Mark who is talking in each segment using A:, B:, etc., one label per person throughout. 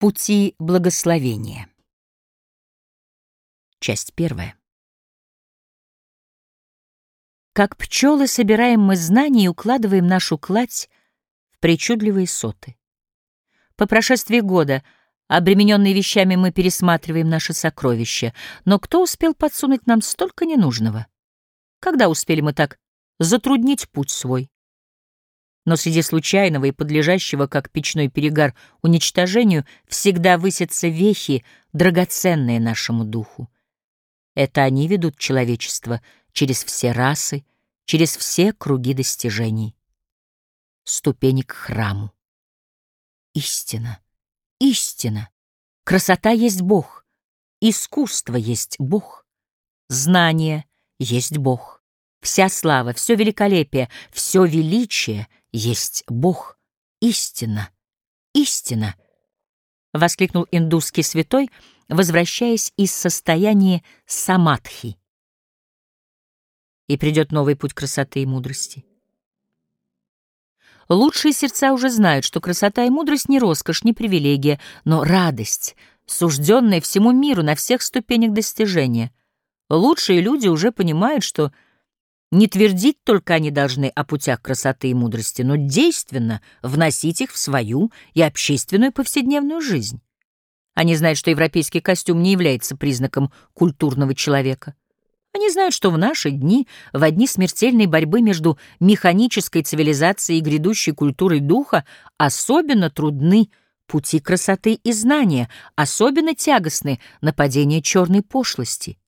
A: Пути благословения. Часть первая. Как пчелы собираем мы знания и укладываем нашу кладь в причудливые соты. По прошествии года, обремененные вещами, мы пересматриваем наши сокровища, но кто успел подсунуть нам столько ненужного? Когда успели мы так затруднить путь свой? Но среди случайного и подлежащего, как печной перегар, уничтожению, всегда высятся вехи, драгоценные нашему духу. Это они ведут человечество через все расы, через все круги достижений. Ступени к храму. Истина, истина. Красота есть Бог, искусство есть Бог, знание есть Бог. Вся слава, все великолепие, все величие — есть Бог, истина, истина, — воскликнул индусский святой, возвращаясь из состояния самадхи. И придет новый путь красоты и мудрости. Лучшие сердца уже знают, что красота и мудрость не роскошь, не привилегия, но радость, сужденная всему миру на всех ступенях достижения. Лучшие люди уже понимают, что — не твердить только они должны о путях красоты и мудрости, но действенно вносить их в свою и общественную повседневную жизнь. Они знают, что европейский костюм не является признаком культурного человека. Они знают, что в наши дни, в одни смертельной борьбы между механической цивилизацией и грядущей культурой духа, особенно трудны пути красоты и знания, особенно тягостны нападения черной пошлости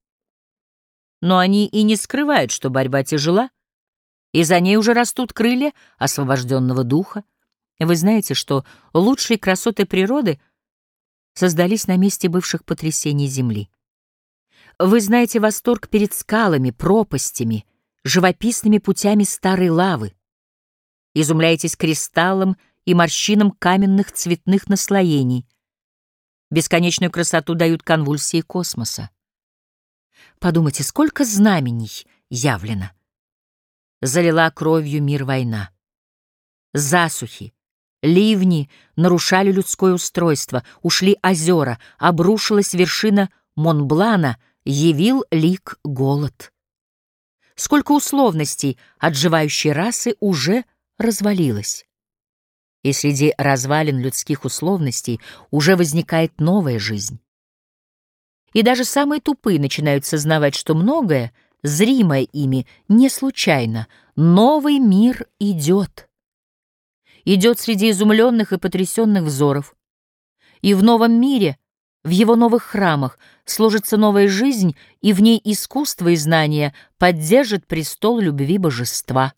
A: но они и не скрывают, что борьба тяжела, и за ней уже растут крылья освобожденного духа. Вы знаете, что лучшие красоты природы создались на месте бывших потрясений Земли. Вы знаете восторг перед скалами, пропастями, живописными путями старой лавы. Изумляетесь кристаллом и морщинам каменных цветных наслоений. Бесконечную красоту дают конвульсии космоса. Подумайте, сколько знамений явлено. Залила кровью мир война. Засухи, ливни нарушали людское устройство, ушли озера, обрушилась вершина Монблана, явил лик голод. Сколько условностей отживающей расы уже развалилось. И среди развалин людских условностей уже возникает новая жизнь. И даже самые тупые начинают сознавать, что многое, зримое ими, не случайно. Новый мир идет. Идет среди изумленных и потрясенных взоров. И в новом мире, в его новых храмах, сложится новая жизнь, и в ней искусство и знание поддержит престол любви божества.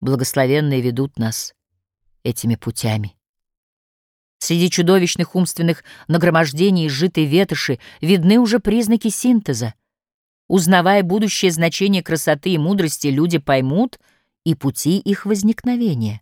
A: Благословенные ведут нас этими путями. Среди чудовищных умственных нагромождений сжитой ветоши видны уже признаки синтеза. Узнавая будущее значение красоты и мудрости, люди поймут и пути их возникновения.